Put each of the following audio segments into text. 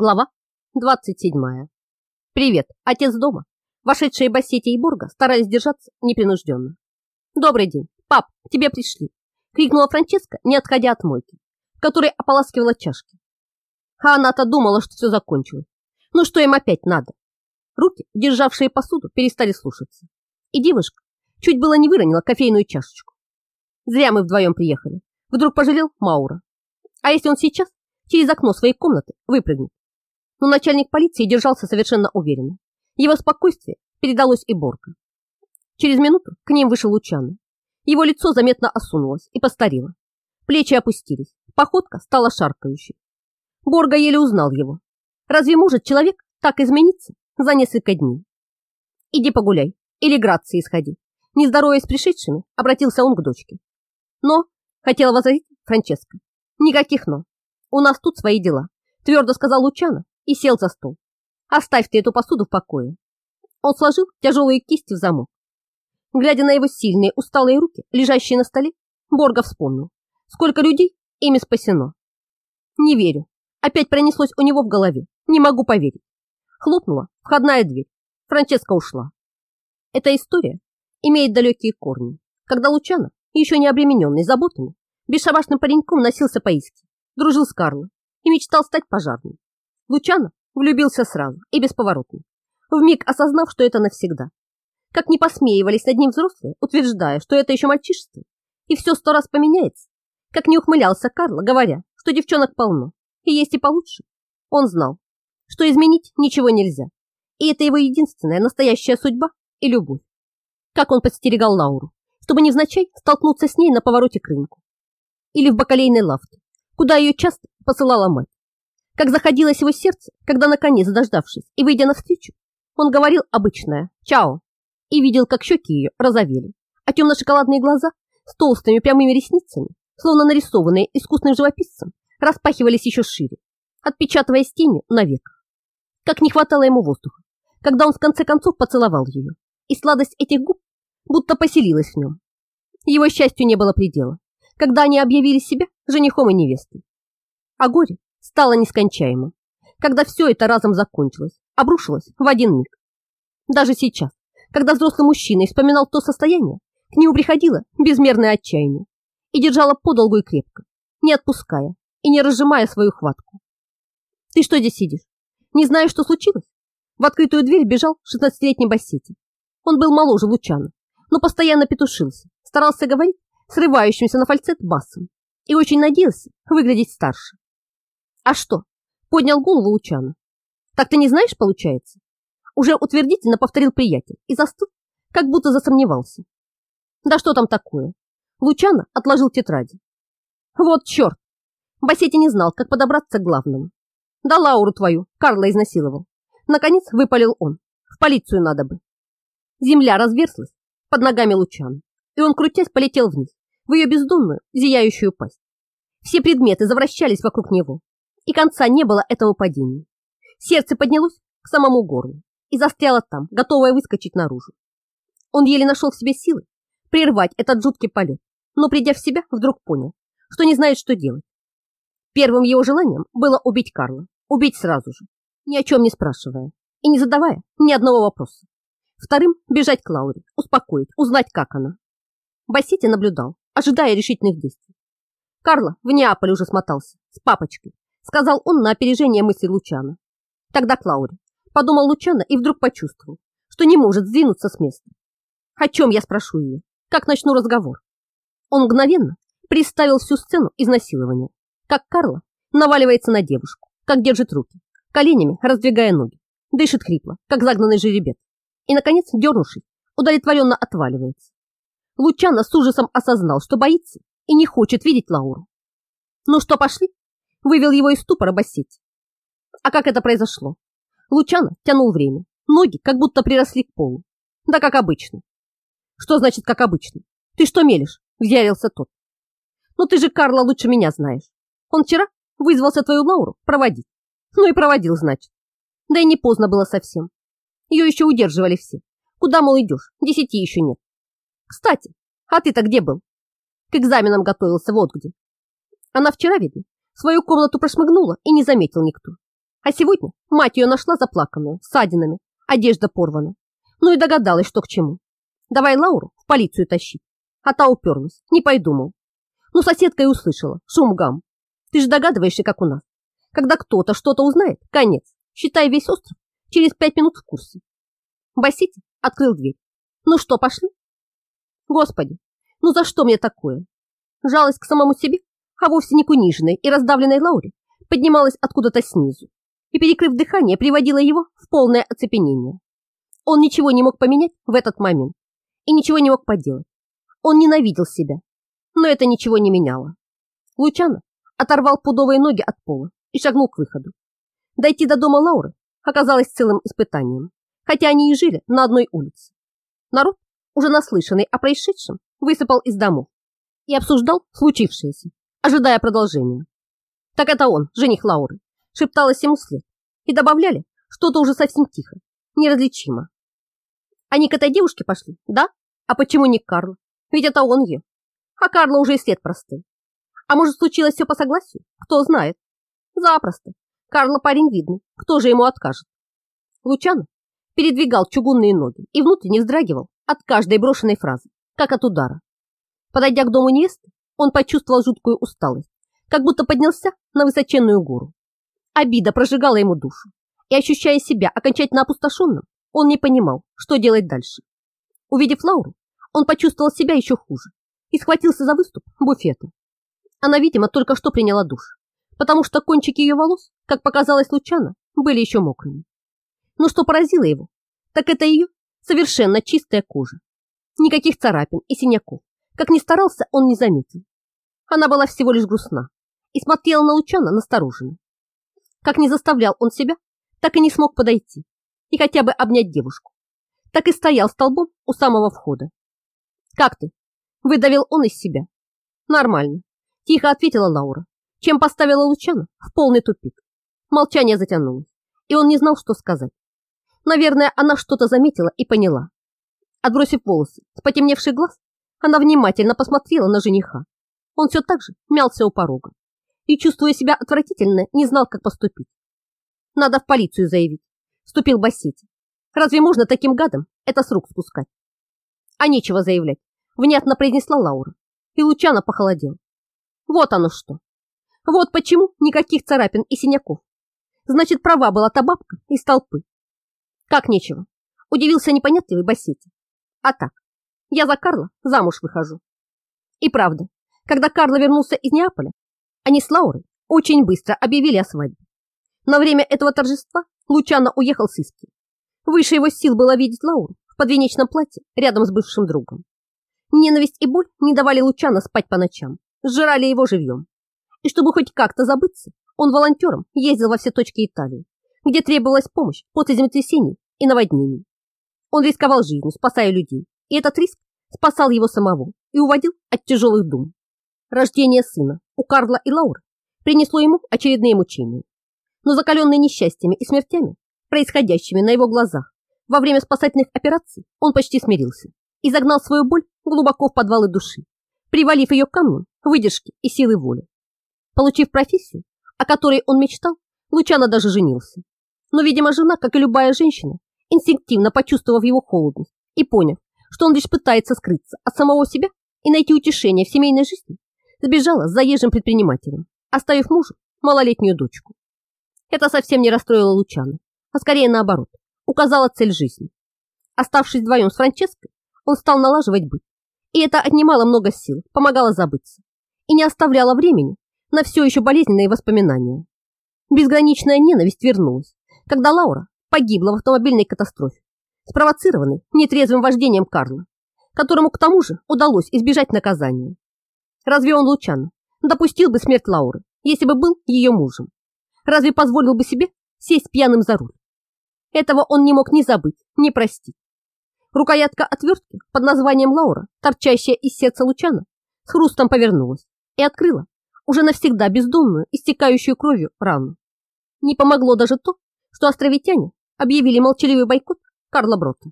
Глава 27. Привет, отец дома. Вошедшие Бассетти и Бурга старались держаться непринужденно. Добрый день, пап, тебе пришли. Крикнула Франческа, не отходя от мойки, в которой ополаскивала чашки. А она-то думала, что все закончилось. Ну что им опять надо? Руки, державшие посуду, перестали слушаться. И девушка чуть было не выронила кофейную чашечку. Зря мы вдвоем приехали. Вдруг пожалел Маура. А если он сейчас через окно своей комнаты выпрыгнет? Но начальник полиции держался совершенно уверенно. Его спокойствие передалось и Борка. Через минуту к ним вышел Лучано. Его лицо заметно осунулось и постарело. Плечи опустились, походка стала шаркающей. Борга еле узнал его. Разве может человек так измениться за несколько дней? Иди погуляй или грации сходи. Не здороваясь с пришедшими, обратился он к дочке. Но, хотела возразить Франческо, никаких но. У нас тут свои дела, твердо сказал Лучано и сел за стол. «Оставь ты эту посуду в покое». Он сложил тяжелые кисти в замок. Глядя на его сильные, усталые руки, лежащие на столе, Борга вспомнил, сколько людей ими спасено. Не верю. Опять пронеслось у него в голове. Не могу поверить. Хлопнула входная дверь. Франческа ушла. Эта история имеет далекие корни. Когда Лучано, еще не обремененный заботами, бесшабашным пареньком носился по иске, дружил с Карло и мечтал стать пожарным. Лучано влюбился сразу и бесповоротно, вмиг осознав, что это навсегда. Как не посмеивались над ним взрослые, утверждая, что это еще мальчишество, и все сто раз поменяется. Как не ухмылялся Карло, говоря, что девчонок полно, и есть и получше. Он знал, что изменить ничего нельзя, и это его единственная настоящая судьба и любовь. Как он подстерегал Лауру, чтобы невзначай столкнуться с ней на повороте к рынку. Или в бакалейной лавке, куда ее часто посылала мать. Как заходилось его сердце, когда, наконец, дождавшись и выйдя навстречу, он говорил обычное «Чао» и видел, как щеки ее розовели, а темно-шоколадные глаза с толстыми прямыми ресницами, словно нарисованные искусным живописцем, распахивались еще шире, отпечатываясь тенью навек. Как не хватало ему воздуха, когда он в конце концов поцеловал ее, и сладость этих губ будто поселилась в нем. Его счастью не было предела, когда они объявили себя женихом и невестой. А горе стало нескончаемым, когда все это разом закончилось, обрушилось в один миг. Даже сейчас, когда взрослый мужчина вспоминал то состояние, к нему приходило безмерное отчаяние и держала подолгу и крепко, не отпуская и не разжимая свою хватку. «Ты что здесь сидишь? Не знаешь, что случилось?» В открытую дверь бежал шестнадцатилетний Бассети. Он был моложе Лучана, но постоянно петушился, старался говорить срывающимся на фальцет басом и очень надеялся выглядеть старше. А что? Поднял голову Лучана. Так ты не знаешь, получается? Уже утвердительно повторил приятель и застыл, как будто засомневался. Да что там такое? Лучана отложил тетради. Вот черт! Бассети не знал, как подобраться к главному. Да Лауру твою, Карла изнасиловал. Наконец выпалил он. В полицию надо бы. Земля разверзлась под ногами Лучана, и он, крутясь, полетел вниз, в ее бездонную, зияющую пасть. Все предметы завращались вокруг него, и конца не было этому падению. Сердце поднялось к самому горлу и застряло там, готовое выскочить наружу. Он еле нашел в себе силы прервать этот жуткий полет, но, придя в себя, вдруг понял, что не знает, что делать. Первым его желанием было убить Карла, убить сразу же, ни о чем не спрашивая и не задавая ни одного вопроса. Вторым – бежать к Лауре, успокоить, узнать, как она. Бассити наблюдал, ожидая решительных действий. Карла в Неаполе уже смотался, с папочкой, сказал он на опережение мысли Лучана. Тогда Клаури. Подумал Лучана и вдруг почувствовал, что не может сдвинуться с места. О чем я спрошу ее? Как начну разговор? Он мгновенно представил всю сцену изнасилования, как Карла наваливается на девушку, как держит руки, коленями раздвигая ноги, дышит хрипло, как загнанный жеребец, и, наконец, дернувшись, удовлетворенно отваливается. Лучано с ужасом осознал, что боится и не хочет видеть Лауру. «Ну что, пошли?» Вывел его из ступора Бассетти. А как это произошло? Лучано тянул время. Ноги как будто приросли к полу. Да как обычно. Что значит как обычно? Ты что мелешь? Взъярился тот. Ну ты же Карла лучше меня знаешь. Он вчера вызвался твою Лауру проводить. Ну и проводил, значит. Да и не поздно было совсем. Ее еще удерживали все. Куда, мол, идешь? Десяти еще нет. Кстати, а ты-то где был? К экзаменам готовился вот где. Она вчера, видно, свою комнату прошмыгнула и не заметил никто. А сегодня мать ее нашла заплаканную, с ссадинами, одежда порвана. Ну и догадалась, что к чему. Давай Лауру в полицию тащить. А та уперлась, не пойду. Ну, соседка и услышала, шум гам. Ты же догадываешься, как у нас. Когда кто-то что-то узнает, конец. Считай весь остров через пять минут в курсе. Басити открыл дверь. Ну что, пошли? Господи, ну за что мне такое? Жалость к самому себе, а вовсе не к униженной и раздавленной Лауре, поднималась откуда-то снизу и, перекрыв дыхание, приводила его в полное оцепенение. Он ничего не мог поменять в этот момент и ничего не мог поделать. Он ненавидел себя, но это ничего не меняло. Лучано оторвал пудовые ноги от пола и шагнул к выходу. Дойти до дома Лауры оказалось целым испытанием, хотя они и жили на одной улице. Народ, уже наслышанный о происшедшем, высыпал из домов и обсуждал случившееся, ожидая продолжения. Так это он, жених Лауры, шепталось ему вслед, и добавляли что-то уже совсем тихо, неразличимо. Они к этой девушке пошли, да? А почему не к Карлу? Ведь это он ее. А Карла уже и след простыл. А может, случилось все по согласию? Кто знает. Запросто. Карла парень видный. Кто же ему откажет? Лучано передвигал чугунные ноги и внутренне вздрагивал от каждой брошенной фразы, как от удара. Подойдя к дому невесты, он почувствовал жуткую усталость, как будто поднялся на высоченную гору. Обида прожигала ему душу, и, ощущая себя окончательно опустошенным, он не понимал, что делать дальше. Увидев Лауру, он почувствовал себя еще хуже и схватился за выступ буфета. Она, видимо, только что приняла душ, потому что кончики ее волос, как показалось Лучано, были еще мокрыми. Но что поразило его, так это ее совершенно чистая кожа. Никаких царапин и синяков, как ни старался, он не заметил. Она была всего лишь грустна и смотрела на Лучана настороженно. Как не заставлял он себя, так и не смог подойти и хотя бы обнять девушку. Так и стоял столбом у самого входа. «Как ты?» – выдавил он из себя. «Нормально», – тихо ответила Лаура, чем поставила Лучана в полный тупик. Молчание затянулось, и он не знал, что сказать. Наверное, она что-то заметила и поняла. Отбросив волосы с потемневших глаз, она внимательно посмотрела на жениха. Он все так же мялся у порога и, чувствуя себя отвратительно, не знал, как поступить. Надо в полицию заявить, вступил Бассити. Разве можно таким гадам это с рук спускать? А нечего заявлять, внятно произнесла Лаура, и Лучано похолодел. Вот оно что. Вот почему никаких царапин и синяков. Значит, права была та бабка из толпы. Как нечего? Удивился непонятливый Бассити. А так, я за Карла замуж выхожу. И правда, когда Карло вернулся из Неаполя, они с Лаурой очень быстро объявили о свадьбе. На время этого торжества Лучано уехал с Иски. Выше его сил было видеть Лауру в подвенечном платье рядом с бывшим другом. Ненависть и боль не давали Лучано спать по ночам, сжирали его живьем. И чтобы хоть как-то забыться, он волонтером ездил во все точки Италии, где требовалась помощь после землетрясений и наводнений. Он рисковал жизнью, спасая людей, и этот риск спасал его самого и уводил от тяжелых дум. Рождение сына у Карла и Лауры принесло ему очередные мучения. Но закаленный несчастьями и смертями, происходящими на его глазах во время спасательных операций, он почти смирился и загнал свою боль глубоко в подвалы души, привалив ее камнем выдержки и силы воли. Получив профессию, о которой он мечтал, Лучано даже женился. Но, видимо, жена, как и любая женщина, инстинктивно почувствовав его холодность и поняв, что он лишь пытается скрыться от самого себя и найти утешение в семейной жизни, сбежала с заезжим предпринимателем, оставив мужу малолетнюю дочку. Это совсем не расстроило Лучана, а скорее наоборот, указала цель жизни. Оставшись вдвоем с Франческой, он стал налаживать быт, и это отнимало много сил, помогало забыться и не оставляло времени на все еще болезненные воспоминания. Безграничная ненависть вернулась, когда Лаура погибла в автомобильной катастрофе, спровоцированной нетрезвым вождением Карла, которому к тому же удалось избежать наказания. Разве он Лучан допустил бы смерть Лауры, если бы был ее мужем? Разве позволил бы себе сесть пьяным за руль? Этого он не мог ни забыть, ни простить. Рукоятка отвертки под названием Лаура, торчащая из сердца Лучана, с хрустом повернулась и открыла уже навсегда бездонную, истекающую кровью рану. Не помогло даже то, что островитяне объявили молчаливый бойкот Карла Брота.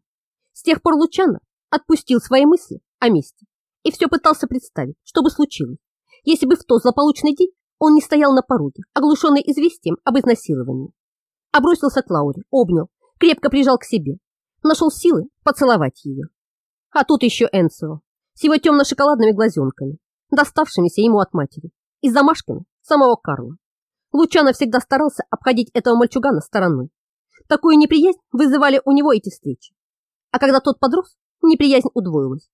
С тех пор Лучано отпустил свои мысли о месте и все пытался представить, что бы случилось, если бы в тот злополучный день он не стоял на пороге, оглушенный известием об изнасиловании. а бросился к Лауре, обнял, крепко прижал к себе, нашел силы поцеловать ее. А тут еще Энсио с его темно-шоколадными глазенками, доставшимися ему от матери, и замашками самого Карла. Лучано всегда старался обходить этого мальчугана стороной. Такую неприязнь вызывали у него эти встречи. А когда тот подрос, неприязнь удвоилась.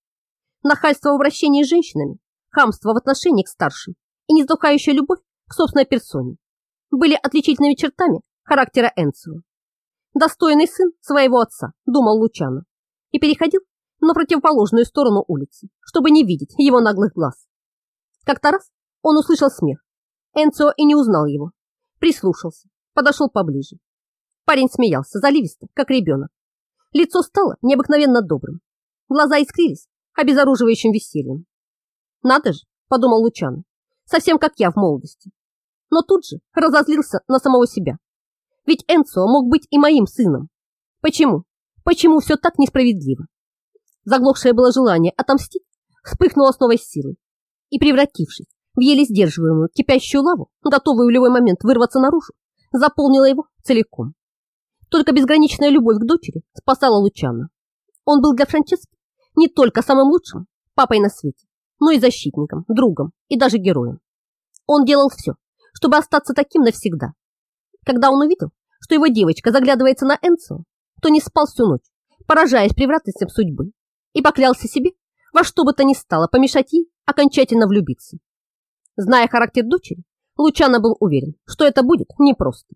Нахальство в обращении с женщинами, хамство в отношении к старшим и несдухающая любовь к собственной персоне были отличительными чертами характера Энцио. Достойный сын своего отца, думал Лучано, и переходил на противоположную сторону улицы, чтобы не видеть его наглых глаз. Как-то раз он услышал смех. Энцио и не узнал его. Прислушался, подошел поближе. Парень смеялся заливисто, как ребенок. Лицо стало необыкновенно добрым. Глаза искрились обезоруживающим весельем. «Надо же!» – подумал Лучано. «Совсем как я в молодости». Но тут же разозлился на самого себя. Ведь Энцо мог быть и моим сыном. Почему? Почему все так несправедливо? Заглохшее было желание отомстить вспыхнуло с новой силой и, превратившись в еле сдерживаемую кипящую лаву, готовую в любой момент вырваться наружу, заполнила его целиком. Только безграничная любовь к дочери спасала Лучана. Он был для Франчески не только самым лучшим папой на свете, но и защитником, другом и даже героем. Он делал все, чтобы остаться таким навсегда. Когда он увидел, что его девочка заглядывается на Энцо, то не спал всю ночь, поражаясь превратностям судьбы, и поклялся себе во что бы то ни стало помешать ей окончательно влюбиться. Зная характер дочери, Лучано был уверен, что это будет непросто.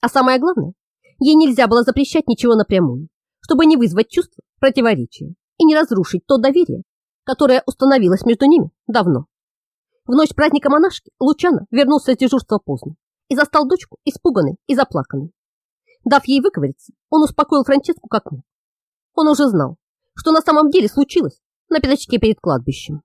А самое главное, ей нельзя было запрещать ничего напрямую, чтобы не вызвать чувство противоречия и не разрушить то доверие, которое установилось между ними давно. В ночь праздника монашки Лучано вернулся с дежурства поздно и застал дочку испуганной и заплаканной. Дав ей выговориться, он успокоил Франческу как мог. Он уже знал, что на самом деле случилось на пятачке перед кладбищем.